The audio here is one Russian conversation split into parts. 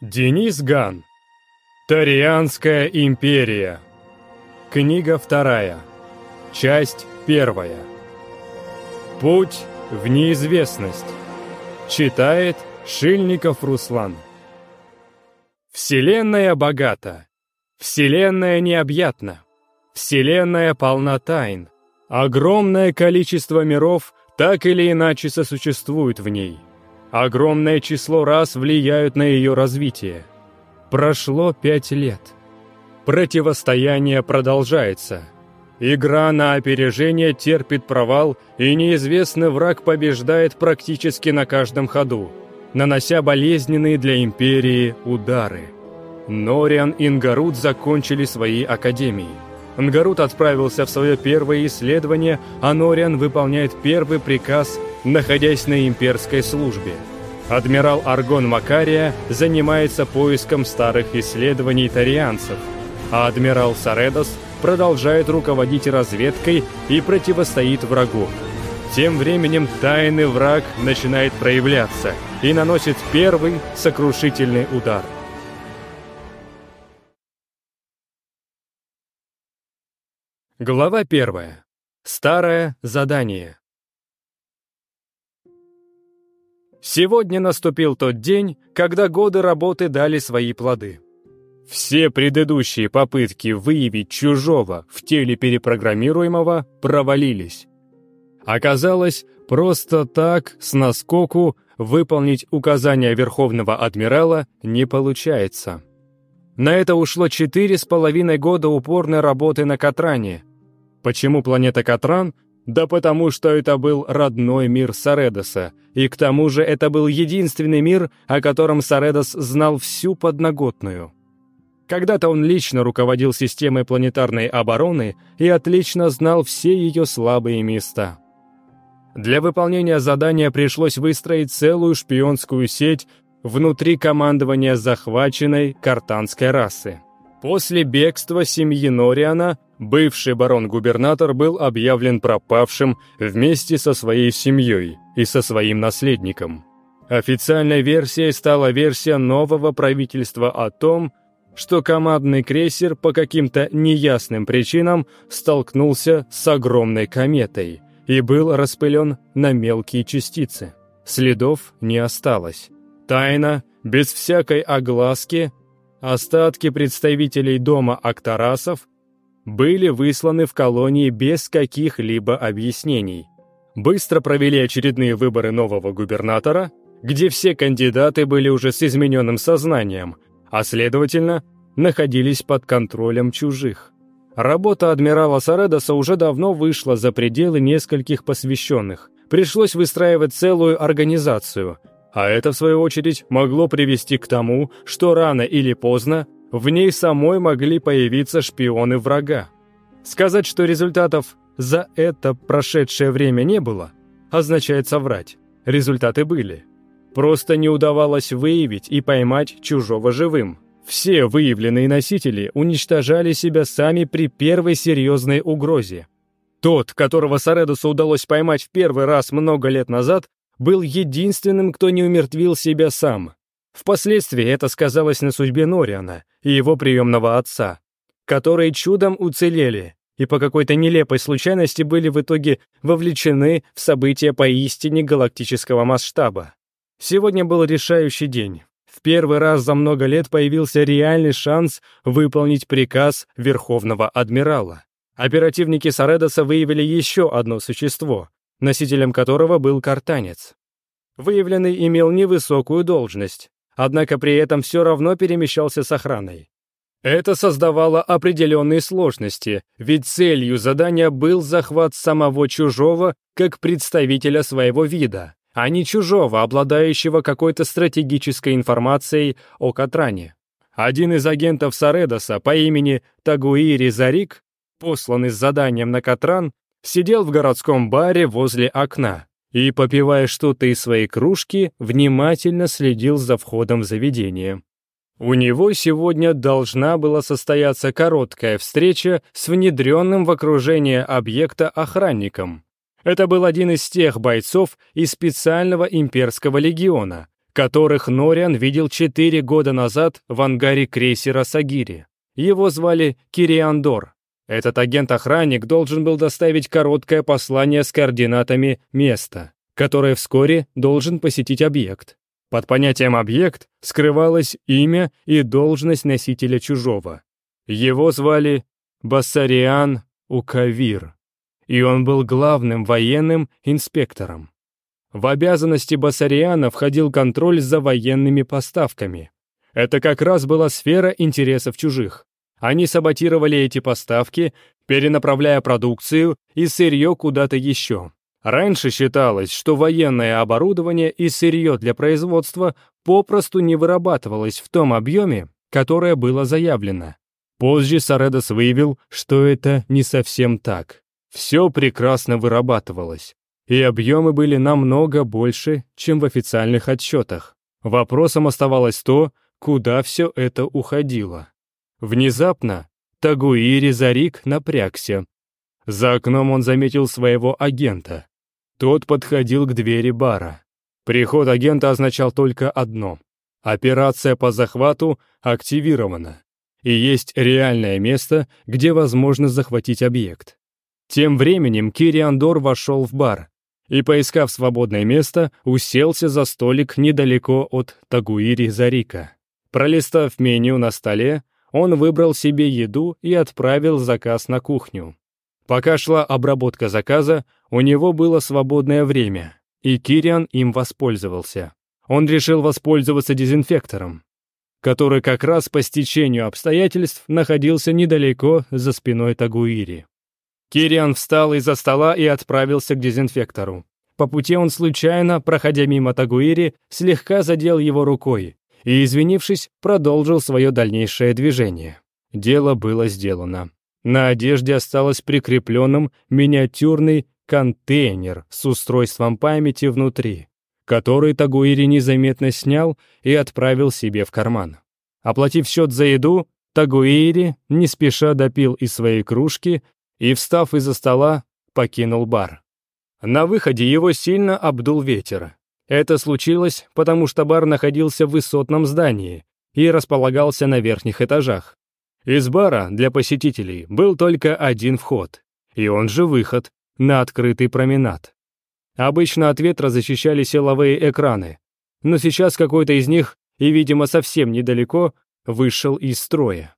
Денис Ган. Тарианская империя. Книга вторая. Часть первая. Путь в неизвестность. Читает Шильников Руслан. Вселенная богата. Вселенная необъятна. Вселенная полна тайн. Огромное количество миров так или иначе сосуществует в ней – Огромное число раз влияют на ее развитие. Прошло пять лет. Противостояние продолжается. Игра на опережение терпит провал, и неизвестный враг побеждает практически на каждом ходу, нанося болезненные для Империи удары. Нориан и Ингарут закончили свои академии – Нгарут отправился в свое первое исследование, а Нориан выполняет первый приказ, находясь на имперской службе. Адмирал Аргон Макария занимается поиском старых исследований тарианцев, а адмирал Саредос продолжает руководить разведкой и противостоит врагу. Тем временем тайный враг начинает проявляться и наносит первый сокрушительный удар – Глава первая. Старое задание. Сегодня наступил тот день, когда годы работы дали свои плоды. Все предыдущие попытки выявить чужого в теле перепрограммируемого провалились. Оказалось, просто так, с наскоку, выполнить указания Верховного Адмирала не получается. На это ушло четыре с половиной года упорной работы на Катране – Почему планета Катран? Да потому что это был родной мир Саредоса, и к тому же это был единственный мир, о котором Саредос знал всю подноготную. Когда-то он лично руководил системой планетарной обороны и отлично знал все ее слабые места. Для выполнения задания пришлось выстроить целую шпионскую сеть внутри командования захваченной картанской расы. После бегства семьи Нориана бывший барон-губернатор был объявлен пропавшим вместе со своей семьей и со своим наследником. Официальной версией стала версия нового правительства о том, что командный крейсер по каким-то неясным причинам столкнулся с огромной кометой и был распылен на мелкие частицы. Следов не осталось. Тайна, без всякой огласки, остатки представителей дома Актарасов – были высланы в колонии без каких-либо объяснений. Быстро провели очередные выборы нового губернатора, где все кандидаты были уже с измененным сознанием, а следовательно, находились под контролем чужих. Работа адмирала Саредоса уже давно вышла за пределы нескольких посвященных. Пришлось выстраивать целую организацию – а это, в свою очередь, могло привести к тому, что рано или поздно в ней самой могли появиться шпионы врага. Сказать, что результатов за это прошедшее время не было, означает соврать. Результаты были. Просто не удавалось выявить и поймать чужого живым. Все выявленные носители уничтожали себя сами при первой серьезной угрозе. Тот, которого Саредусу удалось поймать в первый раз много лет назад, был единственным, кто не умертвил себя сам. Впоследствии это сказалось на судьбе Нориана и его приемного отца, которые чудом уцелели и по какой-то нелепой случайности были в итоге вовлечены в события поистине галактического масштаба. Сегодня был решающий день. В первый раз за много лет появился реальный шанс выполнить приказ Верховного Адмирала. Оперативники Саредоса выявили еще одно существо, носителем которого был картанец. Выявленный имел невысокую должность, однако при этом все равно перемещался с охраной. Это создавало определенные сложности, ведь целью задания был захват самого чужого как представителя своего вида, а не чужого, обладающего какой-то стратегической информацией о Катране. Один из агентов Саредоса по имени Тагуири Зарик, посланный с заданием на Катран, сидел в городском баре возле окна и, попивая что-то из своей кружки, внимательно следил за входом в заведение. У него сегодня должна была состояться короткая встреча с внедренным в окружение объекта охранником. Это был один из тех бойцов из специального имперского легиона, которых Нориан видел четыре года назад в ангаре крейсера Сагири. Его звали Кириандор. Этот агент-охранник должен был доставить короткое послание с координатами места, которое вскоре должен посетить объект. Под понятием «объект» скрывалось имя и должность носителя чужого. Его звали Бассариан Укавир, и он был главным военным инспектором. В обязанности Басариана входил контроль за военными поставками. Это как раз была сфера интересов чужих. Они саботировали эти поставки, перенаправляя продукцию и сырье куда-то еще. Раньше считалось, что военное оборудование и сырье для производства попросту не вырабатывалось в том объеме, которое было заявлено. Позже Саредос выявил, что это не совсем так. Все прекрасно вырабатывалось, и объемы были намного больше, чем в официальных отчетах. Вопросом оставалось то, куда все это уходило. Внезапно Тагуири Зарик напрягся. За окном он заметил своего агента. Тот подходил к двери бара. Приход агента означал только одно. Операция по захвату активирована. И есть реальное место, где возможно захватить объект. Тем временем Кириандор вошел в бар и, поискав свободное место, уселся за столик недалеко от Тагуири Зарика. Пролистав меню на столе, он выбрал себе еду и отправил заказ на кухню. Пока шла обработка заказа, у него было свободное время, и Кириан им воспользовался. Он решил воспользоваться дезинфектором, который как раз по стечению обстоятельств находился недалеко за спиной Тагуири. Кириан встал из-за стола и отправился к дезинфектору. По пути он случайно, проходя мимо Тагуири, слегка задел его рукой, и, извинившись, продолжил свое дальнейшее движение. Дело было сделано. На одежде осталось прикрепленным миниатюрный контейнер с устройством памяти внутри, который Тагуири незаметно снял и отправил себе в карман. Оплатив счет за еду, Тагуири не спеша допил из своей кружки и, встав из-за стола, покинул бар. На выходе его сильно обдул ветер, это случилось, потому что бар находился в высотном здании и располагался на верхних этажах. Из бара для посетителей был только один вход, и он же выход, на открытый променад. Обычно от ветра защищали силовые экраны, но сейчас какой-то из них, и, видимо, совсем недалеко, вышел из строя.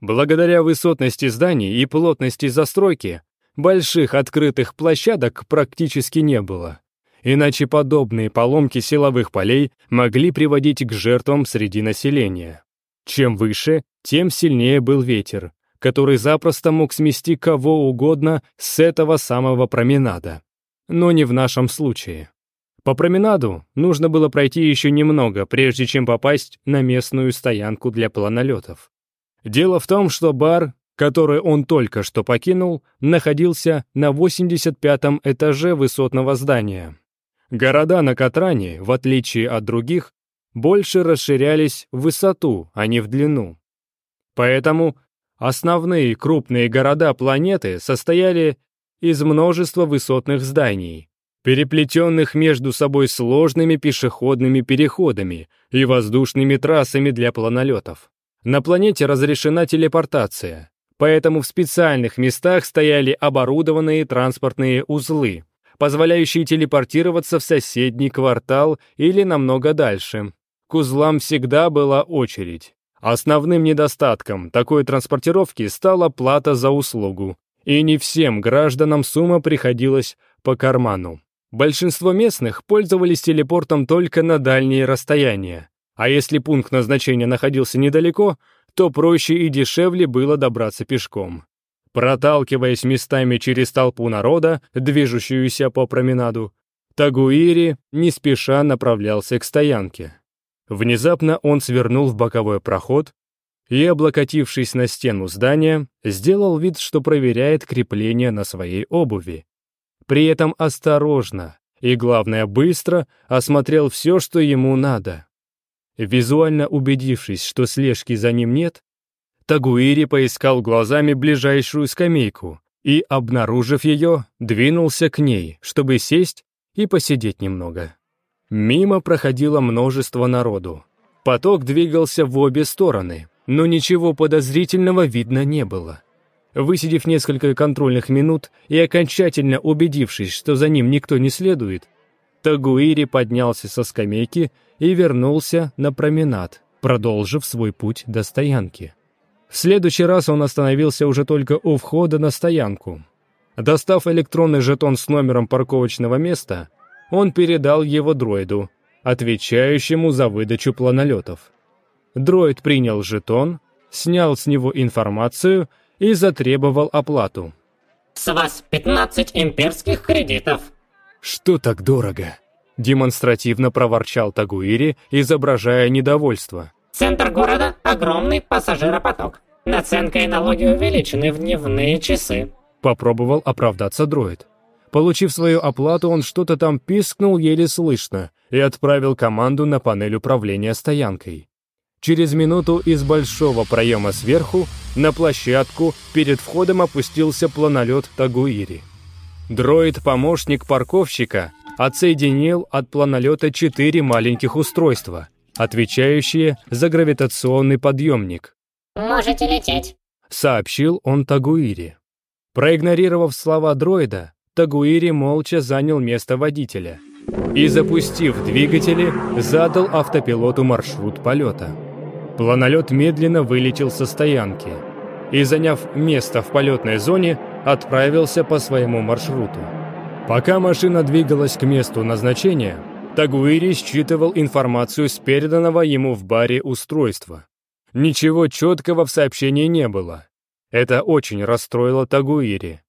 Благодаря высотности зданий и плотности застройки, больших открытых площадок практически не было иначе подобные поломки силовых полей могли приводить к жертвам среди населения. Чем выше, тем сильнее был ветер, который запросто мог смести кого угодно с этого самого променада. Но не в нашем случае. По променаду нужно было пройти еще немного, прежде чем попасть на местную стоянку для планолетов. Дело в том, что бар, который он только что покинул, находился на 85-м этаже высотного здания, Города на Катране, в отличие от других, больше расширялись в высоту, а не в длину. Поэтому основные крупные города планеты состояли из множества высотных зданий, переплетенных между собой сложными пешеходными переходами и воздушными трассами для планолетов. На планете разрешена телепортация, поэтому в специальных местах стояли оборудованные транспортные узлы, позволяющие телепортироваться в соседний квартал или намного дальше. К узлам всегда была очередь. Основным недостатком такой транспортировки стала плата за услугу, и не всем гражданам сумма приходилась по карману. Большинство местных пользовались телепортом только на дальние расстояния, а если пункт назначения находился недалеко, то проще и дешевле было добраться пешком проталкиваясь местами через толпу народа, движущуюся по променаду, Тагуири не спеша направлялся к стоянке. Внезапно он свернул в боковой проход и, облокотившись на стену здания, сделал вид, что проверяет крепление на своей обуви. При этом осторожно и, главное, быстро осмотрел все, что ему надо. Визуально убедившись, что слежки за ним нет, Тагуири поискал глазами ближайшую скамейку и, обнаружив ее, двинулся к ней, чтобы сесть и посидеть немного. Мимо проходило множество народу. Поток двигался в обе стороны, но ничего подозрительного видно не было. Высидев несколько контрольных минут и окончательно убедившись, что за ним никто не следует, Тагуири поднялся со скамейки и вернулся на променад, продолжив свой путь до стоянки. В следующий раз он остановился уже только у входа на стоянку. Достав электронный жетон с номером парковочного места, он передал его дроиду, отвечающему за выдачу планолетов. Дроид принял жетон, снял с него информацию и затребовал оплату. «С вас 15 имперских кредитов». «Что так дорого?» Демонстративно проворчал Тагуири, изображая недовольство. Центр города – огромный пассажиропоток. Наценка и налоги увеличены в дневные часы». Попробовал оправдаться дроид. Получив свою оплату, он что-то там пискнул еле слышно и отправил команду на панель управления стоянкой. Через минуту из большого проема сверху на площадку перед входом опустился планолет Тагуири. Дроид-помощник парковщика отсоединил от планолета четыре маленьких устройства – отвечающие за гравитационный подъемник. «Можете лететь», — сообщил он Тагуири. Проигнорировав слова дроида, Тагуири молча занял место водителя и, запустив двигатели, задал автопилоту маршрут полета. Планолет медленно вылетел со стоянки и, заняв место в полетной зоне, отправился по своему маршруту. Пока машина двигалась к месту назначения, Тагуири считывал информацию с переданного ему в баре устройства. Ничего четкого в сообщении не было. Это очень расстроило Тагуири.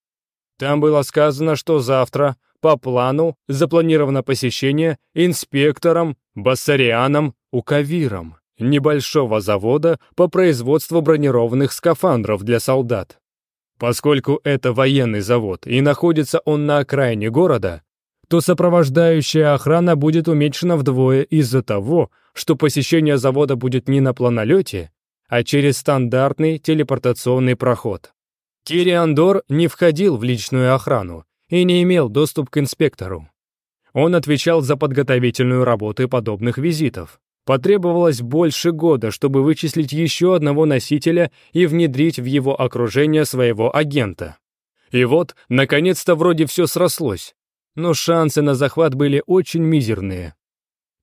Там было сказано, что завтра, по плану, запланировано посещение инспектором Бассарианом Укавиром небольшого завода по производству бронированных скафандров для солдат. Поскольку это военный завод и находится он на окраине города, то сопровождающая охрана будет уменьшена вдвое из-за того, что посещение завода будет не на планолете, а через стандартный телепортационный проход. Тириандор не входил в личную охрану и не имел доступ к инспектору. Он отвечал за подготовительную работу подобных визитов. Потребовалось больше года, чтобы вычислить еще одного носителя и внедрить в его окружение своего агента. И вот, наконец-то, вроде все срослось но шансы на захват были очень мизерные.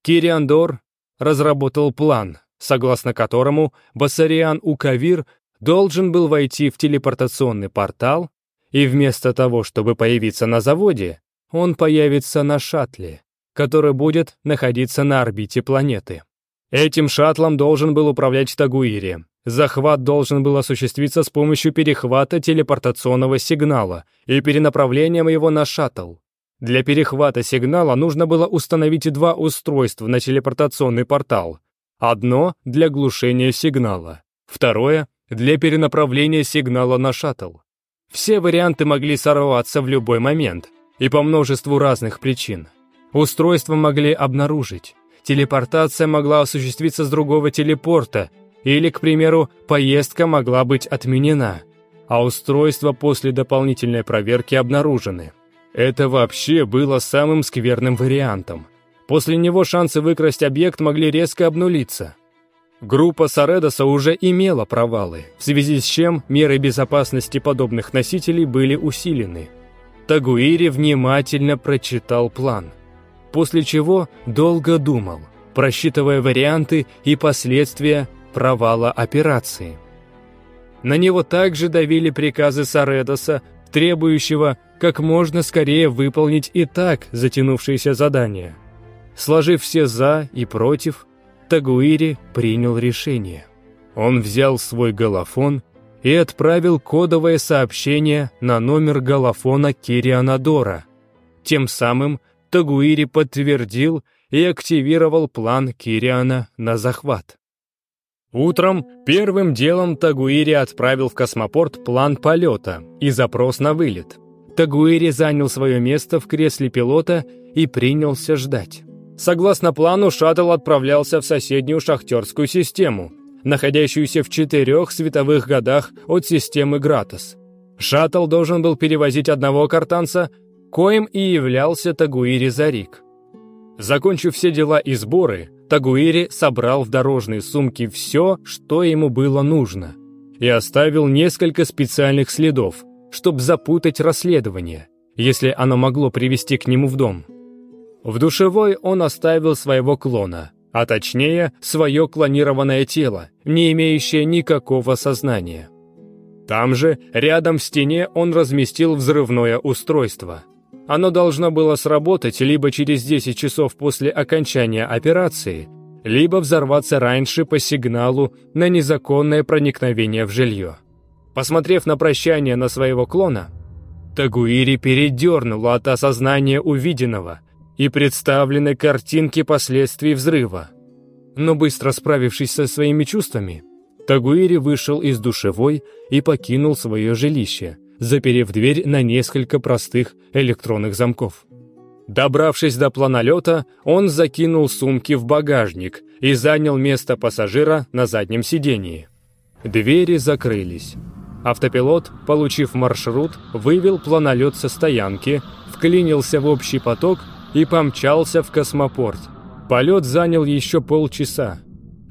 Кириандор разработал план, согласно которому Басариан Укавир должен был войти в телепортационный портал, и вместо того, чтобы появиться на заводе, он появится на шаттле, который будет находиться на орбите планеты. Этим шаттлом должен был управлять Тагуири. Захват должен был осуществиться с помощью перехвата телепортационного сигнала и перенаправлением его на шаттл. Для перехвата сигнала нужно было установить два устройства на телепортационный портал. Одно — для глушения сигнала, второе — для перенаправления сигнала на шаттл. Все варианты могли сорваться в любой момент, и по множеству разных причин. Устройства могли обнаружить, телепортация могла осуществиться с другого телепорта, или, к примеру, поездка могла быть отменена, а устройства после дополнительной проверки обнаружены – это вообще было самым скверным вариантом. После него шансы выкрасть объект могли резко обнулиться. Группа Саредоса уже имела провалы, в связи с чем меры безопасности подобных носителей были усилены. Тагуири внимательно прочитал план, после чего долго думал, просчитывая варианты и последствия провала операции. На него также давили приказы Саредоса требующего как можно скорее выполнить и так затянувшееся задание. Сложив все «за» и «против», Тагуири принял решение. Он взял свой голофон и отправил кодовое сообщение на номер голофона Кирианадора. Тем самым Тагуири подтвердил и активировал план Кириана на захват. Утром первым делом Тагуири отправил в космопорт план полета и запрос на вылет. Тагуири занял свое место в кресле пилота и принялся ждать. Согласно плану, шаттл отправлялся в соседнюю шахтерскую систему, находящуюся в четырех световых годах от системы Гратос. Шаттл должен был перевозить одного картанца, коим и являлся Тагуири Зарик. Закончив все дела и сборы, Тагуири собрал в дорожные сумки все, что ему было нужно, и оставил несколько специальных следов, чтобы запутать расследование, если оно могло привести к нему в дом. В душевой он оставил своего клона, а точнее, свое клонированное тело, не имеющее никакого сознания. Там же, рядом в стене, он разместил взрывное устройство – оно должно было сработать либо через 10 часов после окончания операции, либо взорваться раньше по сигналу на незаконное проникновение в жилье. Посмотрев на прощание на своего клона, Тагуири передернула от осознания увиденного и представленной картинки последствий взрыва. Но быстро справившись со своими чувствами, Тагуири вышел из душевой и покинул свое жилище – заперев дверь на несколько простых электронных замков. Добравшись до планолета, он закинул сумки в багажник и занял место пассажира на заднем сидении. Двери закрылись. Автопилот, получив маршрут, вывел планолет со стоянки, вклинился в общий поток и помчался в космопорт. Полет занял еще полчаса.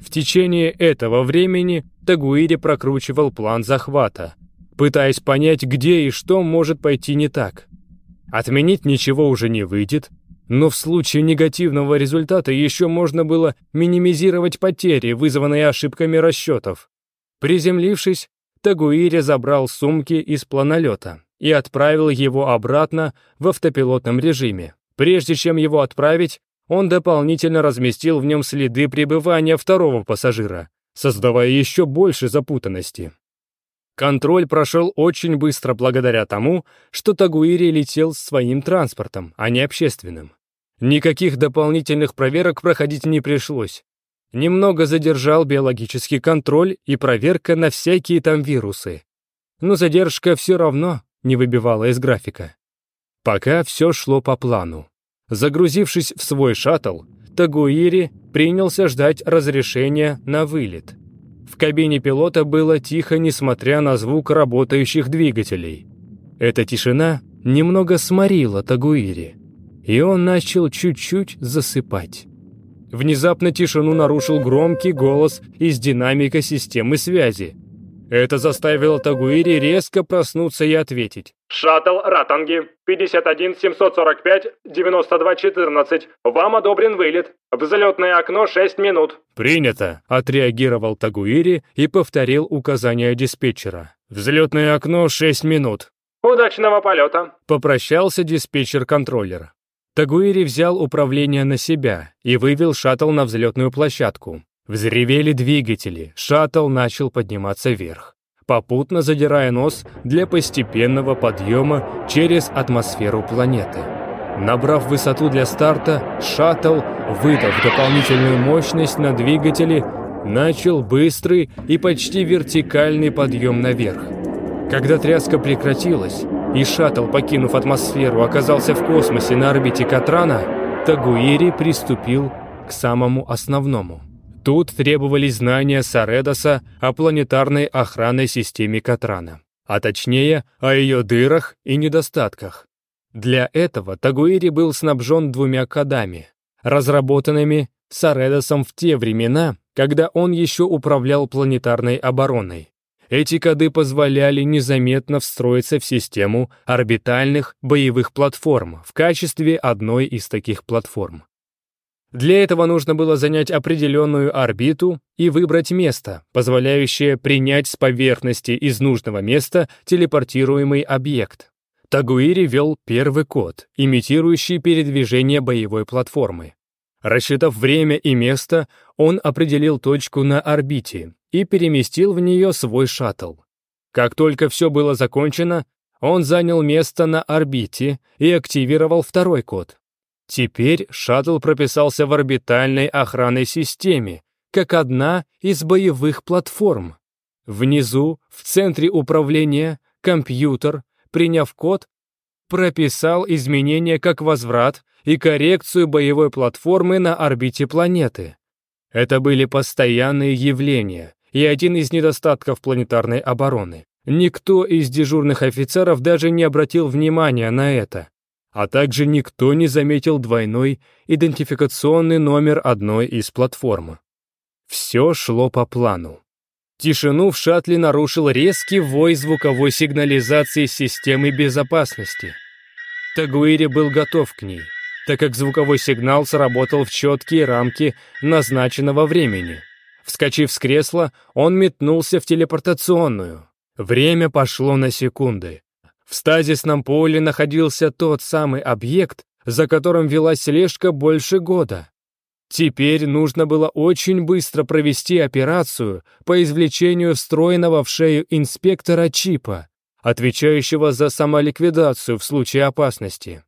В течение этого времени Тагуири прокручивал план захвата – пытаясь понять, где и что может пойти не так. Отменить ничего уже не выйдет, но в случае негативного результата еще можно было минимизировать потери, вызванные ошибками расчетов. Приземлившись, Тагуири забрал сумки из планолета и отправил его обратно в автопилотном режиме. Прежде чем его отправить, он дополнительно разместил в нем следы пребывания второго пассажира, создавая еще больше запутанности. Контроль прошел очень быстро благодаря тому, что Тагуири летел с своим транспортом, а не общественным. Никаких дополнительных проверок проходить не пришлось. Немного задержал биологический контроль и проверка на всякие там вирусы. Но задержка все равно не выбивала из графика. Пока все шло по плану. Загрузившись в свой шаттл, Тагуири принялся ждать разрешения на вылет — в кабине пилота было тихо, несмотря на звук работающих двигателей. Эта тишина немного сморила Тагуири, и он начал чуть-чуть засыпать. Внезапно тишину нарушил громкий голос из динамика системы связи – это заставило Тагуири резко проснуться и ответить. «Шаттл Ратанги, 51-745-92-14. Вам одобрен вылет. Взлетное окно 6 минут». «Принято», — отреагировал Тагуири и повторил указания диспетчера. «Взлетное окно 6 минут». «Удачного полета», — попрощался диспетчер-контроллер. Тагуири взял управление на себя и вывел шаттл на взлетную площадку. Взревели двигатели, шаттл начал подниматься вверх, попутно задирая нос для постепенного подъема через атмосферу планеты. Набрав высоту для старта, шаттл, выдав дополнительную мощность на двигатели, начал быстрый и почти вертикальный подъем наверх. Когда тряска прекратилась, и шаттл, покинув атмосферу, оказался в космосе на орбите Катрана, Тагуири приступил к самому основному – Тут требовались знания Саредоса о планетарной охранной системе Катрана, а точнее, о ее дырах и недостатках. Для этого Тагуири был снабжен двумя кодами, разработанными Саредосом в те времена, когда он еще управлял планетарной обороной. Эти коды позволяли незаметно встроиться в систему орбитальных боевых платформ в качестве одной из таких платформ. Для этого нужно было занять определенную орбиту и выбрать место, позволяющее принять с поверхности из нужного места телепортируемый объект. Тагуири вел первый код, имитирующий передвижение боевой платформы. Рассчитав время и место, он определил точку на орбите и переместил в нее свой шаттл. Как только все было закончено, он занял место на орбите и активировал второй код, Теперь шаттл прописался в орбитальной охранной системе, как одна из боевых платформ. Внизу, в центре управления, компьютер, приняв код, прописал изменения как возврат и коррекцию боевой платформы на орбите планеты. Это были постоянные явления и один из недостатков планетарной обороны. Никто из дежурных офицеров даже не обратил внимания на это а также никто не заметил двойной идентификационный номер одной из платформ. Все шло по плану. Тишину в шаттле нарушил резкий вой звуковой сигнализации системы безопасности. Тагуири был готов к ней, так как звуковой сигнал сработал в четкие рамки назначенного времени. Вскочив с кресла, он метнулся в телепортационную. Время пошло на секунды. В стазисном поле находился тот самый объект, за которым велась слежка больше года. Теперь нужно было очень быстро провести операцию по извлечению встроенного в шею инспектора чипа, отвечающего за самоликвидацию в случае опасности.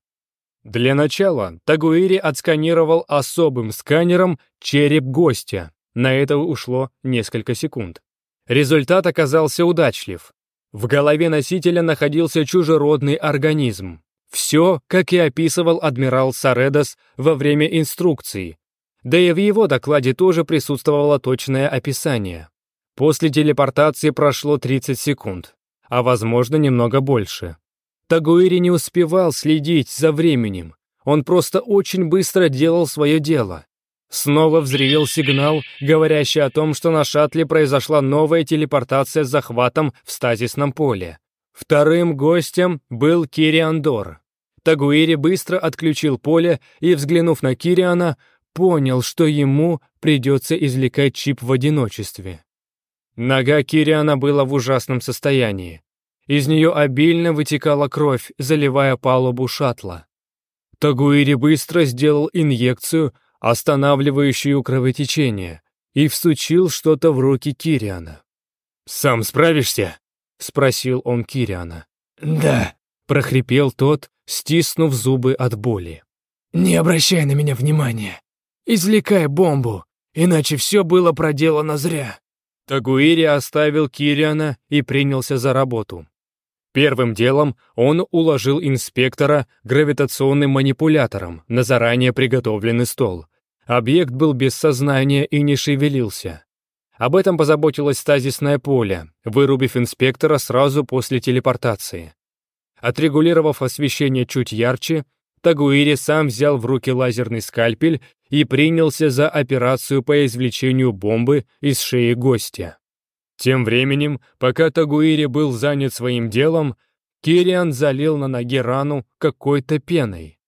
Для начала Тагуири отсканировал особым сканером череп гостя. На это ушло несколько секунд. Результат оказался удачлив. В голове носителя находился чужеродный организм. Все, как и описывал адмирал Саредос во время инструкции. Да и в его докладе тоже присутствовало точное описание. После телепортации прошло 30 секунд, а возможно немного больше. Тагуири не успевал следить за временем. Он просто очень быстро делал свое дело снова взревел сигнал, говорящий о том, что на шаттле произошла новая телепортация с захватом в стазисном поле. Вторым гостем был Кириандор. Тагуири быстро отключил поле и, взглянув на Кириана, понял, что ему придется извлекать чип в одиночестве. Нога Кириана была в ужасном состоянии. Из нее обильно вытекала кровь, заливая палубу шаттла. Тагуири быстро сделал инъекцию, останавливающую кровотечение, и всучил что-то в руки Кириана. «Сам справишься?» — спросил он Кириана. «Да», — прохрипел тот, стиснув зубы от боли. «Не обращай на меня внимания. Извлекай бомбу, иначе все было проделано зря». Тагуири оставил Кириана и принялся за работу. Первым делом он уложил инспектора гравитационным манипулятором на заранее приготовленный стол, Объект был без сознания и не шевелился. Об этом позаботилось стазисное поле, вырубив инспектора сразу после телепортации. Отрегулировав освещение чуть ярче, Тагуири сам взял в руки лазерный скальпель и принялся за операцию по извлечению бомбы из шеи гостя. Тем временем, пока Тагуири был занят своим делом, Кириан залил на ноге рану какой-то пеной.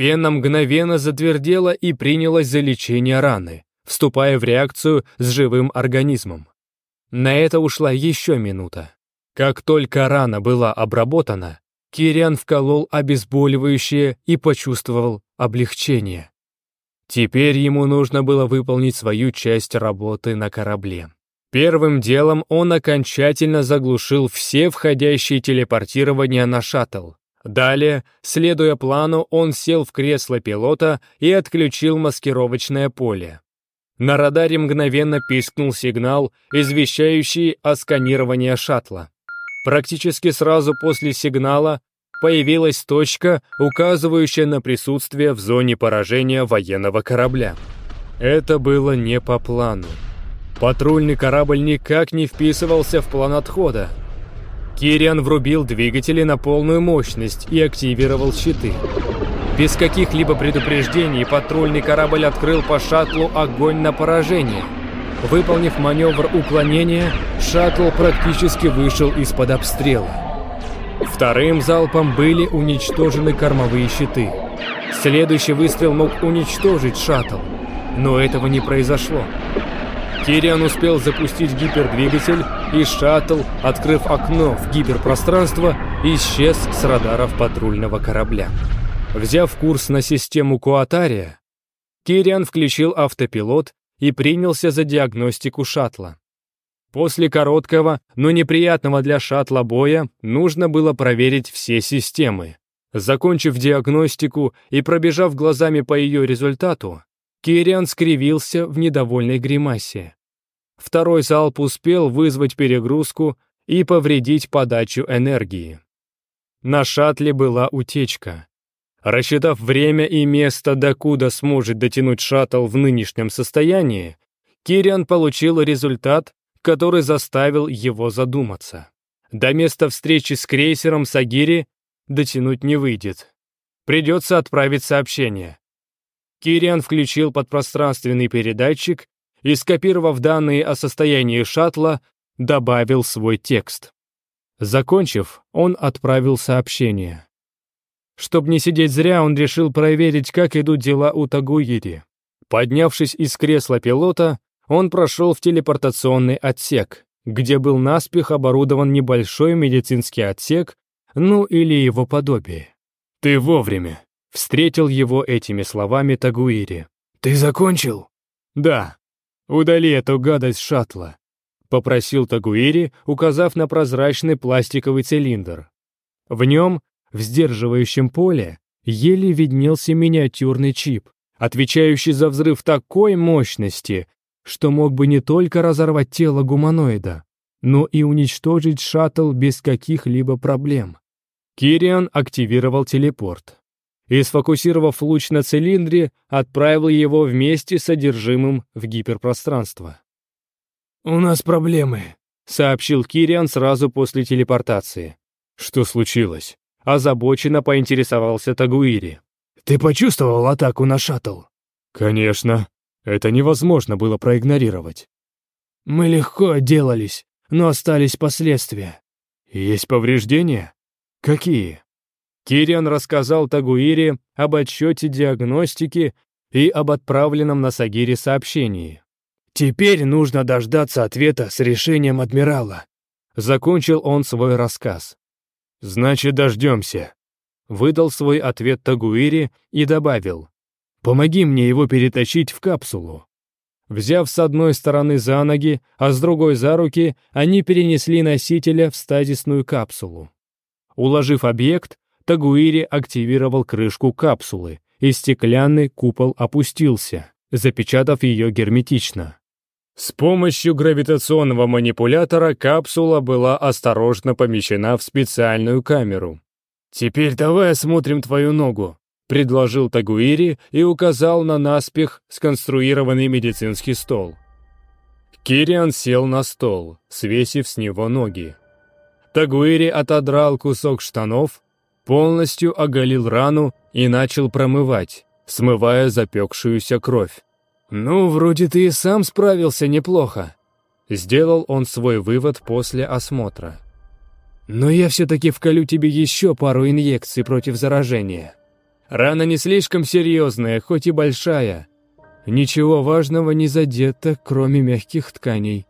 Пена мгновенно затвердела и принялась за лечение раны, вступая в реакцию с живым организмом. На это ушла еще минута. Как только рана была обработана, Кириан вколол обезболивающее и почувствовал облегчение. Теперь ему нужно было выполнить свою часть работы на корабле. Первым делом он окончательно заглушил все входящие телепортирования на шаттл, Далее, следуя плану, он сел в кресло пилота и отключил маскировочное поле. На радаре мгновенно пискнул сигнал, извещающий о сканировании шаттла. Практически сразу после сигнала появилась точка, указывающая на присутствие в зоне поражения военного корабля. Это было не по плану. Патрульный корабль никак не вписывался в план отхода, Кириан врубил двигатели на полную мощность и активировал щиты. Без каких-либо предупреждений патрульный корабль открыл по шаттлу огонь на поражение. Выполнив маневр уклонения, шаттл практически вышел из-под обстрела. Вторым залпом были уничтожены кормовые щиты. Следующий выстрел мог уничтожить шаттл, но этого не произошло. Тириан успел запустить гипердвигатель, и шаттл, открыв окно в гиперпространство, исчез с радаров патрульного корабля. Взяв курс на систему Куатария, Кириан включил автопилот и принялся за диагностику шаттла. После короткого, но неприятного для шаттла боя нужно было проверить все системы. Закончив диагностику и пробежав глазами по ее результату, Кириан скривился в недовольной гримасе. Второй залп успел вызвать перегрузку и повредить подачу энергии. На шаттле была утечка. Рассчитав время и место, докуда сможет дотянуть шаттл в нынешнем состоянии, Кириан получил результат, который заставил его задуматься. До места встречи с крейсером Сагири дотянуть не выйдет. Придется отправить сообщение. Кириан включил подпространственный передатчик и, скопировав данные о состоянии шаттла, добавил свой текст. Закончив, он отправил сообщение. Чтобы не сидеть зря, он решил проверить, как идут дела у Тагуири. Поднявшись из кресла пилота, он прошел в телепортационный отсек, где был наспех оборудован небольшой медицинский отсек, ну или его подобие. «Ты вовремя», Встретил его этими словами Тагуири. «Ты закончил?» «Да. Удали эту гадость шаттла», — попросил Тагуири, указав на прозрачный пластиковый цилиндр. В нем, в сдерживающем поле, еле виднелся миниатюрный чип, отвечающий за взрыв такой мощности, что мог бы не только разорвать тело гуманоида, но и уничтожить шаттл без каких-либо проблем. Кириан активировал телепорт и, сфокусировав луч на цилиндре, отправил его вместе с содержимым в гиперпространство. «У нас проблемы», — сообщил Кириан сразу после телепортации. «Что случилось?» — озабоченно поинтересовался Тагуири. «Ты почувствовал атаку на шаттл?» «Конечно. Это невозможно было проигнорировать». «Мы легко отделались, но остались последствия». «Есть повреждения? Какие?» Кириан рассказал Тагуире об отчете диагностики и об отправленном на Сагире сообщении. «Теперь нужно дождаться ответа с решением адмирала», — закончил он свой рассказ. «Значит, дождемся», — выдал свой ответ Тагуире и добавил. «Помоги мне его перетащить в капсулу». Взяв с одной стороны за ноги, а с другой за руки, они перенесли носителя в стазисную капсулу. Уложив объект, Тагуири активировал крышку капсулы, и стеклянный купол опустился, запечатав ее герметично. С помощью гравитационного манипулятора капсула была осторожно помещена в специальную камеру. «Теперь давай осмотрим твою ногу», — предложил Тагуири и указал на наспех сконструированный медицинский стол. Кириан сел на стол, свесив с него ноги. Тагуири отодрал кусок штанов, полностью оголил рану и начал промывать, смывая запекшуюся кровь. «Ну, вроде ты и сам справился неплохо», — сделал он свой вывод после осмотра. «Но я все-таки вколю тебе еще пару инъекций против заражения. Рана не слишком серьезная, хоть и большая. Ничего важного не задето, кроме мягких тканей.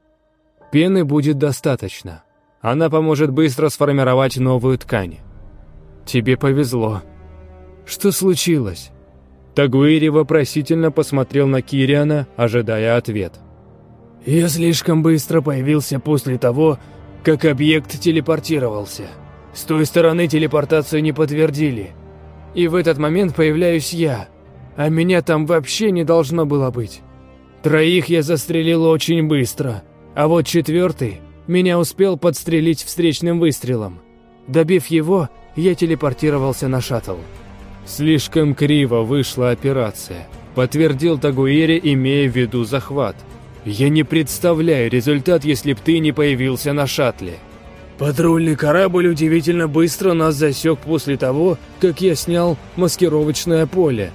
Пены будет достаточно. Она поможет быстро сформировать новую ткань». «Тебе повезло». «Что случилось?» Тагуири вопросительно посмотрел на Кириана, ожидая ответ. «Я слишком быстро появился после того, как объект телепортировался. С той стороны телепортацию не подтвердили. И в этот момент появляюсь я, а меня там вообще не должно было быть. Троих я застрелил очень быстро, а вот четвертый меня успел подстрелить встречным выстрелом. Добив его, я телепортировался на шаттл. Слишком криво вышла операция, подтвердил Тагуэри, имея в виду захват. Я не представляю результат, если б ты не появился на шаттле. Патрульный корабль удивительно быстро нас засек после того, как я снял маскировочное поле.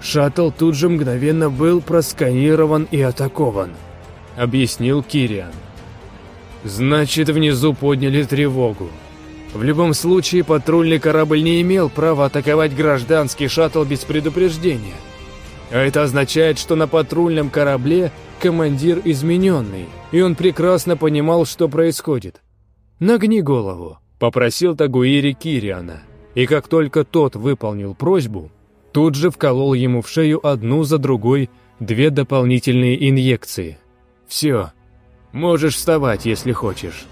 Шаттл тут же мгновенно был просканирован и атакован, объяснил Кириан. Значит, внизу подняли тревогу. В любом случае, патрульный корабль не имел права атаковать гражданский шаттл без предупреждения. А это означает, что на патрульном корабле командир измененный, и он прекрасно понимал, что происходит. «Нагни голову», — попросил Тагуири Кириана. И как только тот выполнил просьбу, тут же вколол ему в шею одну за другой две дополнительные инъекции. «Все, можешь вставать, если хочешь».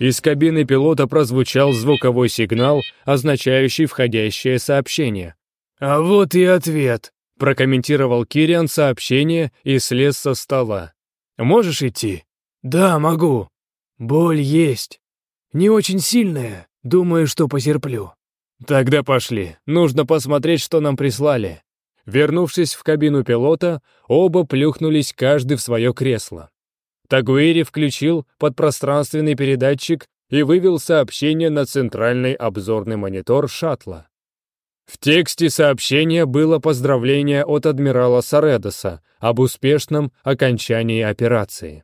Из кабины пилота прозвучал звуковой сигнал, означающий входящее сообщение. «А вот и ответ», — прокомментировал Кириан сообщение и слез со стола. «Можешь идти?» «Да, могу. Боль есть. Не очень сильная. Думаю, что потерплю». «Тогда пошли. Нужно посмотреть, что нам прислали». Вернувшись в кабину пилота, оба плюхнулись каждый в свое кресло. Такуири включил подпространственный передатчик и вывел сообщение на центральный обзорный монитор шаттла. В тексте сообщения было поздравление от адмирала Саредоса об успешном окончании операции.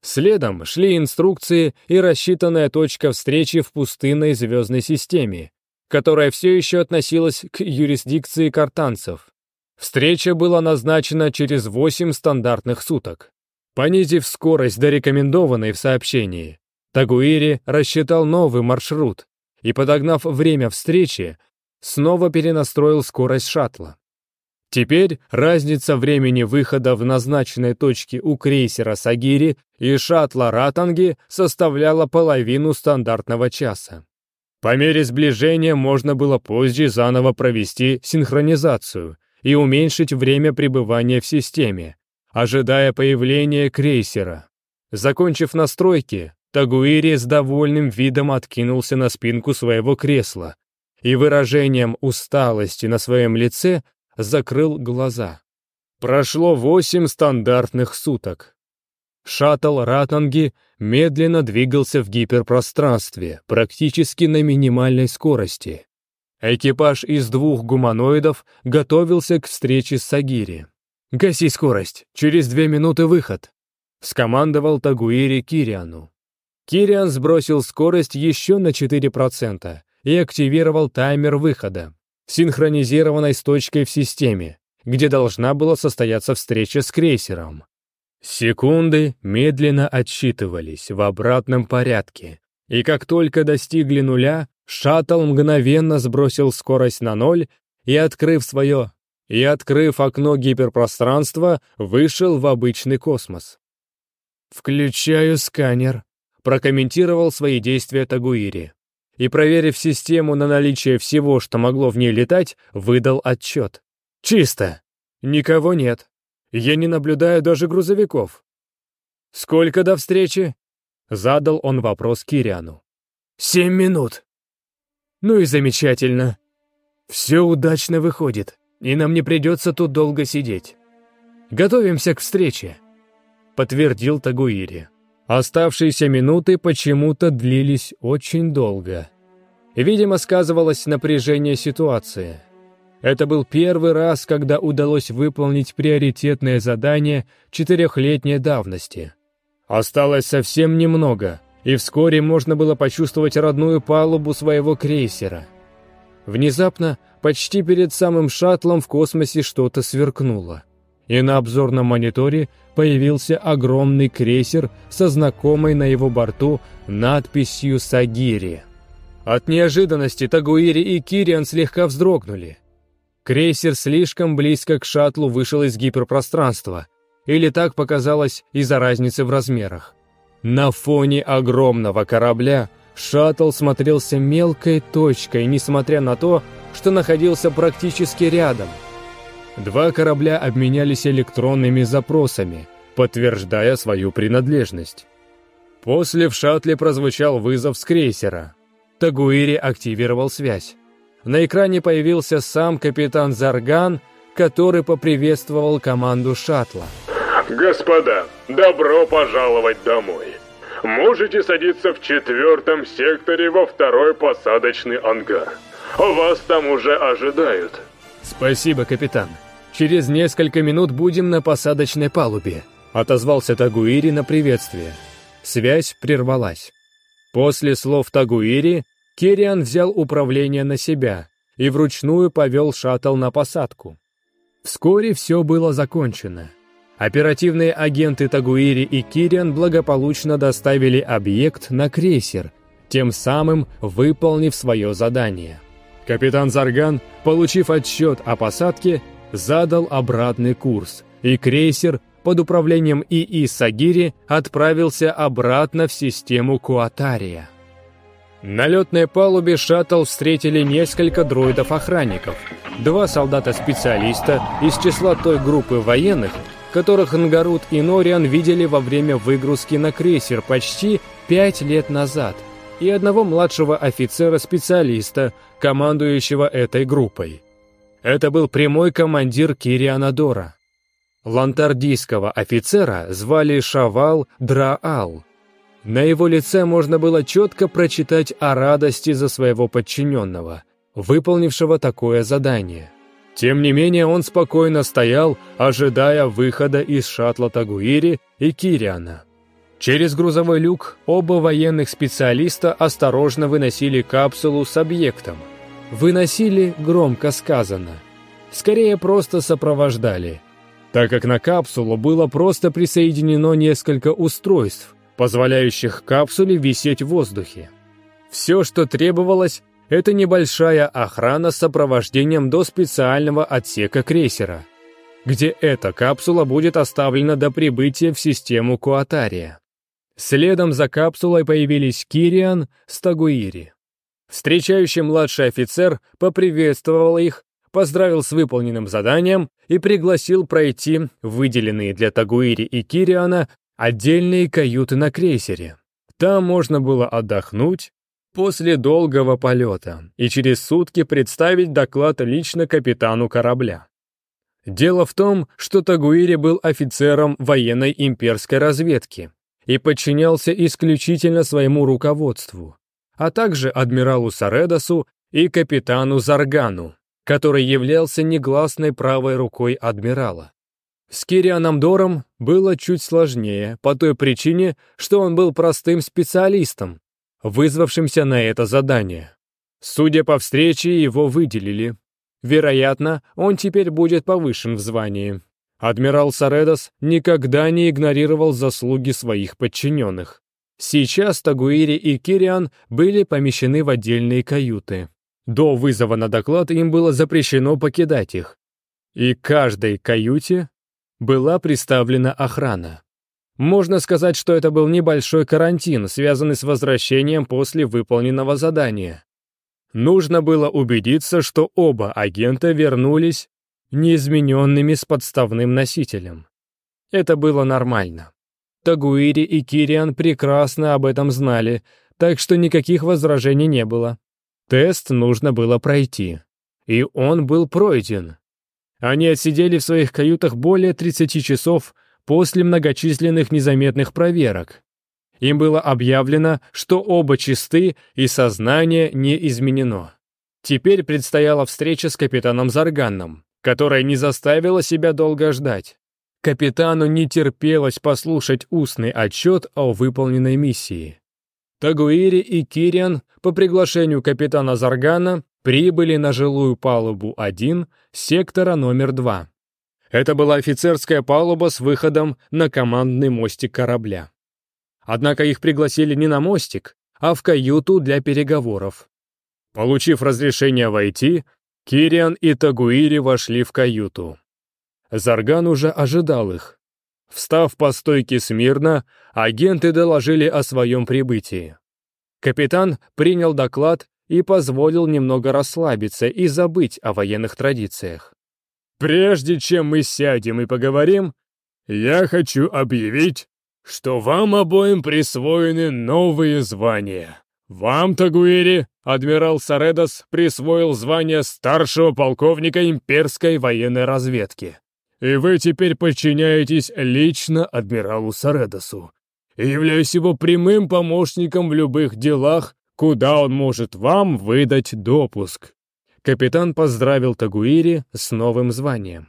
Следом шли инструкции и рассчитанная точка встречи в пустынной звездной системе, которая все еще относилась к юрисдикции картанцев. Встреча была назначена через 8 стандартных суток. Понизив скорость до рекомендованной в сообщении, Тагуири рассчитал новый маршрут и, подогнав время встречи, снова перенастроил скорость шаттла. Теперь разница времени выхода в назначенной точке у крейсера Сагири и шаттла Ратанги составляла половину стандартного часа. По мере сближения можно было позже заново провести синхронизацию и уменьшить время пребывания в системе, ожидая появления крейсера. Закончив настройки, Тагуири с довольным видом откинулся на спинку своего кресла и выражением усталости на своем лице закрыл глаза. Прошло восемь стандартных суток. Шаттл Ратанги медленно двигался в гиперпространстве, практически на минимальной скорости. Экипаж из двух гуманоидов готовился к встрече с Сагири. «Гаси скорость! Через две минуты выход!» — скомандовал Тагуири Кириану. Кириан сбросил скорость еще на 4% и активировал таймер выхода, синхронизированной с точкой в системе, где должна была состояться встреча с крейсером. Секунды медленно отсчитывались в обратном порядке, и как только достигли нуля, шаттл мгновенно сбросил скорость на ноль и, открыв свое и, открыв окно гиперпространства, вышел в обычный космос. «Включаю сканер», — прокомментировал свои действия Тагуири. И, проверив систему на наличие всего, что могло в ней летать, выдал отчет. «Чисто. Никого нет. Я не наблюдаю даже грузовиков». «Сколько до встречи?» — задал он вопрос Кириану. «Семь минут». «Ну и замечательно. Все удачно выходит» и нам не придется тут долго сидеть. Готовимся к встрече», — подтвердил Тагуири. Оставшиеся минуты почему-то длились очень долго. Видимо, сказывалось напряжение ситуации. Это был первый раз, когда удалось выполнить приоритетное задание четырехлетней давности. Осталось совсем немного, и вскоре можно было почувствовать родную палубу своего крейсера. Внезапно Почти перед самым шаттлом в космосе что-то сверкнуло. И на обзорном мониторе появился огромный крейсер со знакомой на его борту надписью «Сагири». От неожиданности Тагуири и Кириан слегка вздрогнули. Крейсер слишком близко к шаттлу вышел из гиперпространства, или так показалось из-за разницы в размерах. На фоне огромного корабля шаттл смотрелся мелкой точкой, несмотря на то, что находился практически рядом. Два корабля обменялись электронными запросами, подтверждая свою принадлежность. После в шаттле прозвучал вызов с крейсера. Тагуири активировал связь. На экране появился сам капитан Зарган, который поприветствовал команду шаттла. «Господа, добро пожаловать домой!» можете садиться в четвертом секторе во второй посадочный ангар. Вас там уже ожидают. Спасибо, капитан. Через несколько минут будем на посадочной палубе. Отозвался Тагуири на приветствие. Связь прервалась. После слов Тагуири Кириан взял управление на себя и вручную повел шаттл на посадку. Вскоре все было закончено. Оперативные агенты Тагуири и Кириан благополучно доставили объект на крейсер, тем самым выполнив свое задание. Капитан Зарган, получив отчет о посадке, задал обратный курс, и крейсер под управлением ИИ Сагири отправился обратно в систему Куатария. На летной палубе шаттл встретили несколько дроидов-охранников, два солдата-специалиста из числа той группы военных, которых Ангарут и Нориан видели во время выгрузки на крейсер почти пять лет назад – и одного младшего офицера-специалиста, командующего этой группой. Это был прямой командир Кирианадора. Лантардийского офицера звали Шавал Драал. На его лице можно было четко прочитать о радости за своего подчиненного, выполнившего такое задание. Тем не менее, он спокойно стоял, ожидая выхода из шаттла Тагуири и Кириана. Через грузовой люк оба военных специалиста осторожно выносили капсулу с объектом. Выносили громко сказано. Скорее просто сопровождали. Так как на капсулу было просто присоединено несколько устройств, позволяющих капсуле висеть в воздухе. Все, что требовалось, это небольшая охрана с сопровождением до специального отсека крейсера, где эта капсула будет оставлена до прибытия в систему Куатария. Следом за капсулой появились Кириан с Тагуири. Встречающий младший офицер поприветствовал их, поздравил с выполненным заданием и пригласил пройти выделенные для Тагуири и Кириана отдельные каюты на крейсере. Там можно было отдохнуть после долгого полета и через сутки представить доклад лично капитану корабля. Дело в том, что Тагуири был офицером военной имперской разведки, и подчинялся исключительно своему руководству, а также адмиралу Саредосу и капитану Заргану, который являлся негласной правой рукой адмирала. С Кирианом Дором было чуть сложнее, по той причине, что он был простым специалистом, вызвавшимся на это задание. Судя по встрече, его выделили. Вероятно, он теперь будет повышен в звании. Адмирал Саредос никогда не игнорировал заслуги своих подчиненных. Сейчас Тагуири и Кириан были помещены в отдельные каюты. До вызова на доклад им было запрещено покидать их. И каждой каюте была представлена охрана. Можно сказать, что это был небольшой карантин, связанный с возвращением после выполненного задания. Нужно было убедиться, что оба агента вернулись неизмененными с подставным носителем. Это было нормально. Тагуири и Кириан прекрасно об этом знали, так что никаких возражений не было. Тест нужно было пройти. И он был пройден. Они отсидели в своих каютах более 30 часов после многочисленных незаметных проверок. Им было объявлено, что оба чисты и сознание не изменено. Теперь предстояла встреча с капитаном Зарганном которая не заставила себя долго ждать. Капитану не терпелось послушать устный отчет о выполненной миссии. Тагуири и Кириан по приглашению капитана Заргана прибыли на жилую палубу 1 сектора номер 2. Это была офицерская палуба с выходом на командный мостик корабля. Однако их пригласили не на мостик, а в каюту для переговоров. Получив разрешение войти, Кириан и Тагуири вошли в каюту. Зарган уже ожидал их. Встав по стойке смирно, агенты доложили о своем прибытии. Капитан принял доклад и позволил немного расслабиться и забыть о военных традициях. «Прежде чем мы сядем и поговорим, я хочу объявить, что вам обоим присвоены новые звания. Вам, Тагуири, адмирал Саредос присвоил звание старшего полковника имперской военной разведки. И вы теперь подчиняетесь лично адмиралу Саредосу и являюсь его прямым помощником в любых делах, куда он может вам выдать допуск. Капитан поздравил Тагуири с новым званием.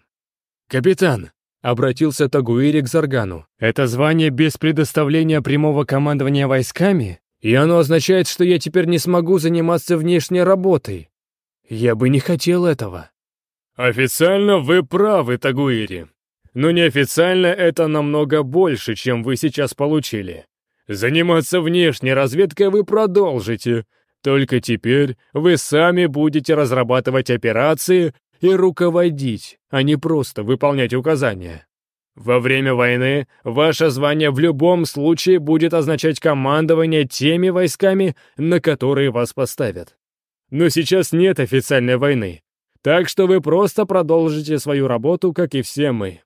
«Капитан!» — обратился Тагуири к Заргану. «Это звание без предоставления прямого командования войсками?» и оно означает, что я теперь не смогу заниматься внешней работой. Я бы не хотел этого». «Официально вы правы, Тагуири, но неофициально это намного больше, чем вы сейчас получили. Заниматься внешней разведкой вы продолжите, только теперь вы сами будете разрабатывать операции и руководить, а не просто выполнять указания. Во время войны ваше звание в любом случае будет означать командование теми войсками, на которые вас поставят. Но сейчас нет официальной войны, так что вы просто продолжите свою работу, как и все мы.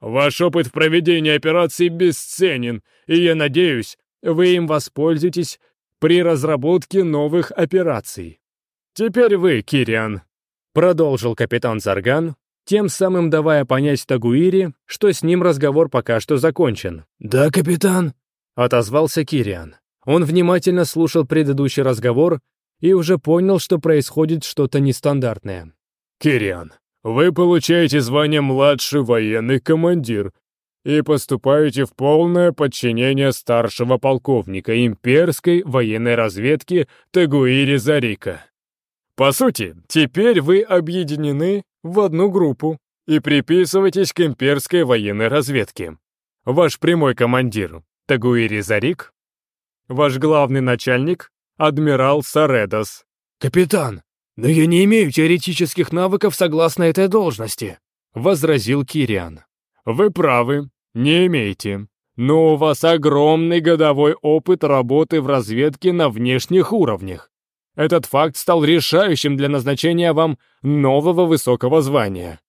Ваш опыт в проведении операций бесценен, и я надеюсь, вы им воспользуетесь при разработке новых операций. Теперь вы, Кириан, продолжил капитан Зарган, тем самым давая понять Тагуири, что с ним разговор пока что закончен. «Да, капитан», — отозвался Кириан. Он внимательно слушал предыдущий разговор и уже понял, что происходит что-то нестандартное. «Кириан, вы получаете звание младший военный командир и поступаете в полное подчинение старшего полковника имперской военной разведки Тагуири Зарика. По сути, теперь вы объединены в одну группу и приписывайтесь к имперской военной разведке. Ваш прямой командир — Тагуири Зарик. Ваш главный начальник — адмирал Саредос. «Капитан, но я не имею теоретических навыков согласно этой должности», — возразил Кириан. «Вы правы, не имеете. Но у вас огромный годовой опыт работы в разведке на внешних уровнях. Этот факт стал решающим для назначения вам нового высокого звания.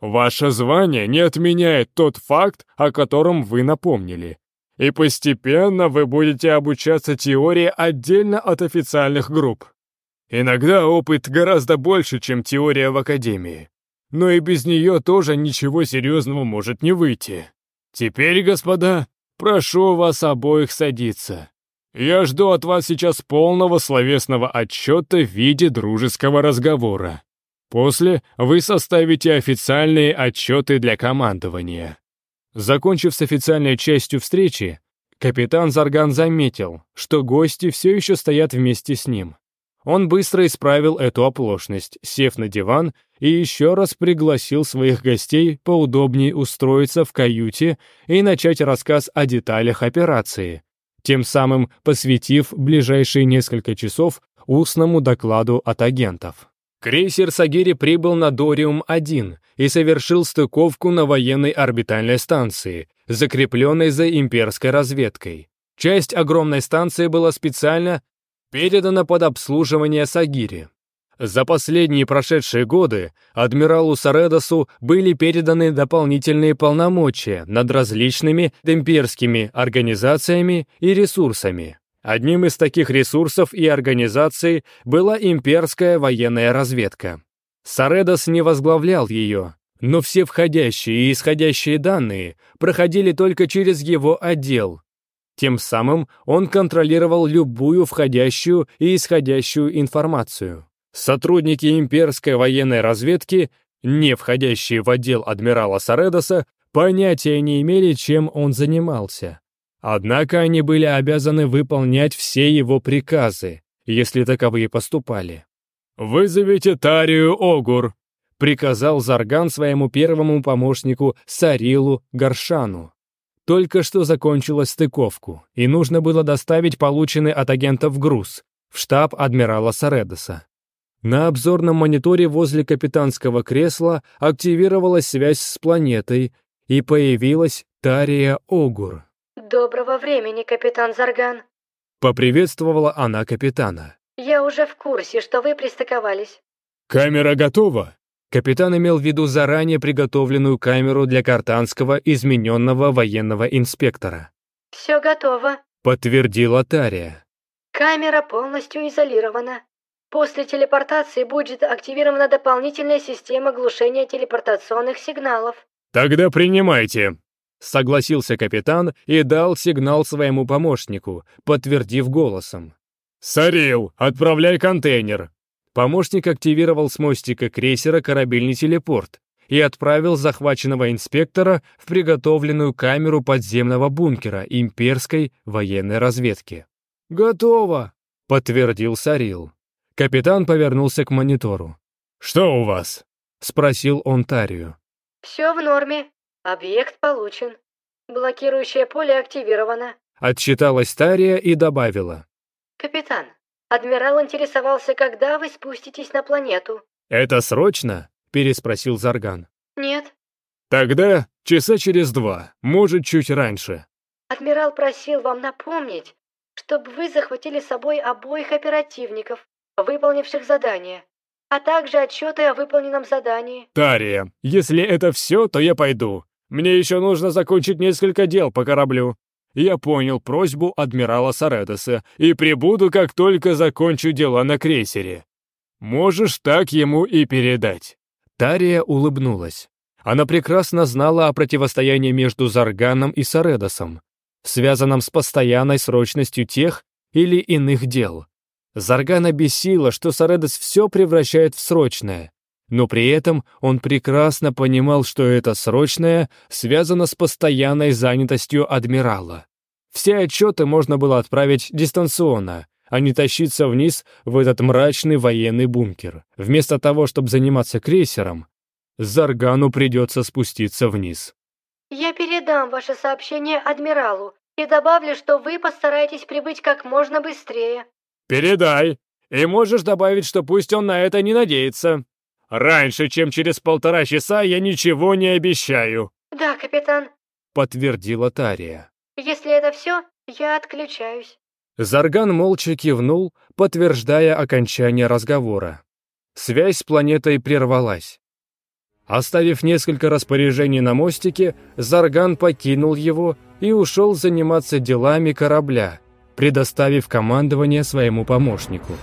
Ваше звание не отменяет тот факт, о котором вы напомнили. И постепенно вы будете обучаться теории отдельно от официальных групп. Иногда опыт гораздо больше, чем теория в академии. Но и без нее тоже ничего серьезного может не выйти. Теперь, господа, прошу вас обоих садиться. Я жду от вас сейчас полного словесного отчета в виде дружеского разговора. После вы составите официальные отчеты для командования». Закончив с официальной частью встречи, капитан Зарган заметил, что гости все еще стоят вместе с ним. Он быстро исправил эту оплошность, сев на диван и еще раз пригласил своих гостей поудобнее устроиться в каюте и начать рассказ о деталях операции, тем самым посвятив ближайшие несколько часов устному докладу от агентов. Крейсер Сагири прибыл на Дориум-1 и совершил стыковку на военной орбитальной станции, закрепленной за имперской разведкой. Часть огромной станции была специально передана под обслуживание Сагири. За последние прошедшие годы адмиралу Саредосу были переданы дополнительные полномочия над различными имперскими организациями и ресурсами. Одним из таких ресурсов и организаций была имперская военная разведка. Саредос не возглавлял ее, но все входящие и исходящие данные проходили только через его отдел. Тем самым он контролировал любую входящую и исходящую информацию. Сотрудники имперской военной разведки, не входящие в отдел адмирала Саредоса, понятия не имели, чем он занимался. Однако они были обязаны выполнять все его приказы, если таковые поступали. «Вызовите Тарию Огур», — приказал Зарган своему первому помощнику Сарилу Горшану. Только что закончилась стыковку, и нужно было доставить полученный от агентов груз в штаб адмирала Саредоса. На обзорном мониторе возле капитанского кресла активировалась связь с планетой, и появилась Тария Огур. «Доброго времени, капитан Зарган!» Поприветствовала она капитана. «Я уже в курсе, что вы пристыковались». «Камера готова!» Капитан имел в виду заранее приготовленную камеру для картанского измененного военного инспектора. «Все готово», — подтвердила Тария. «Камера полностью изолирована. После телепортации будет активирована дополнительная система глушения телепортационных сигналов. Тогда принимайте. Согласился капитан и дал сигнал своему помощнику, подтвердив голосом. «Сарил, отправляй контейнер!» Помощник активировал с мостика крейсера корабельный телепорт и отправил захваченного инспектора в приготовленную камеру подземного бункера имперской военной разведки. «Готово!» — подтвердил Сарил. Капитан повернулся к монитору. «Что у вас?» — спросил он Тарию. «Все в норме. Объект получен. Блокирующее поле активировано». Отчиталась Тария и добавила. «Капитан, адмирал интересовался, когда вы спуститесь на планету». «Это срочно?» — переспросил Зарган. «Нет». «Тогда часа через два, может, чуть раньше». «Адмирал просил вам напомнить, чтобы вы захватили с собой обоих оперативников выполнивших задание, а также отчеты о выполненном задании. Тария, если это все, то я пойду. Мне еще нужно закончить несколько дел по кораблю. Я понял просьбу адмирала Саредоса и прибуду, как только закончу дела на крейсере. Можешь так ему и передать. Тария улыбнулась. Она прекрасно знала о противостоянии между Зарганом и Саредосом, связанном с постоянной срочностью тех или иных дел. Заргана бесило, что Саредес все превращает в срочное. Но при этом он прекрасно понимал, что это срочное связано с постоянной занятостью адмирала. Все отчеты можно было отправить дистанционно, а не тащиться вниз в этот мрачный военный бункер. Вместо того, чтобы заниматься крейсером, Заргану придется спуститься вниз. «Я передам ваше сообщение адмиралу и добавлю, что вы постараетесь прибыть как можно быстрее», «Передай. И можешь добавить, что пусть он на это не надеется. Раньше, чем через полтора часа, я ничего не обещаю». «Да, капитан», — подтвердила Тария. «Если это все, я отключаюсь». Зарган молча кивнул, подтверждая окончание разговора. Связь с планетой прервалась. Оставив несколько распоряжений на мостике, Зарган покинул его и ушел заниматься делами корабля — предоставив командование своему помощнику –